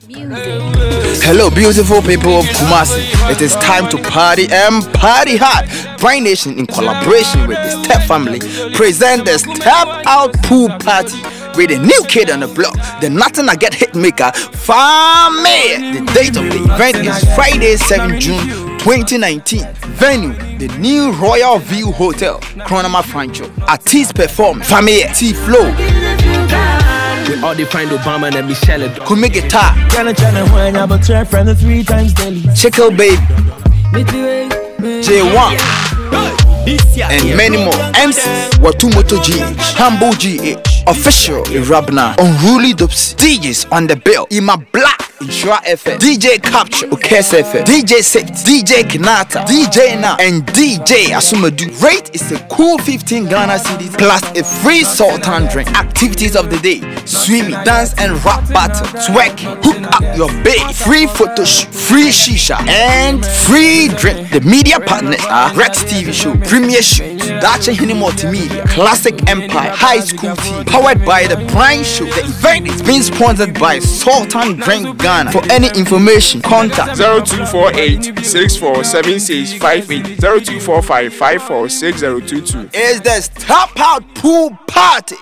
Hello, beautiful people of Kumasi. It is time to party and party hard. Brain Nation, in collaboration with the Step Family, present the Step Out Pool Party with a new kid on the block, the Nothing I Get hit maker, Fame. The date of the event is Friday, 7 June 2019. Venue, the new Royal View Hotel, Chronoma Francho. Artist perform, Fame, T Flow, All define Obama and Michelle. Kumi Guitar, Tryna tryna wine, I but turn from the three times daily. Chickle Baby, J1. and many more. MCs Watumoto GH, Humble GH, Official Irabna, Unruly Dopsy, DJs on the bill, Ima Black, Insure FM, DJ Capture, Ukes FM, DJ Six, DJ Kinata, DJ Na, and DJ Asumadu. Rate is a cool 15 Ghana cedis plus a free Sultan drink. Activities of the day swimming, dance and rap battle, twerking, hook up your babe, free photo shoot, free shisha, and free drink. The media partners are Rex TV Show, Premier Shoot, Dacha Hini Multimedia, Classic Empire, High School TV, powered by The Prime Show. The event is being sponsored by Sultan Drink Ghana. For any information, contact 0248 647658 0245 546022. is the Stop Out Pool Party.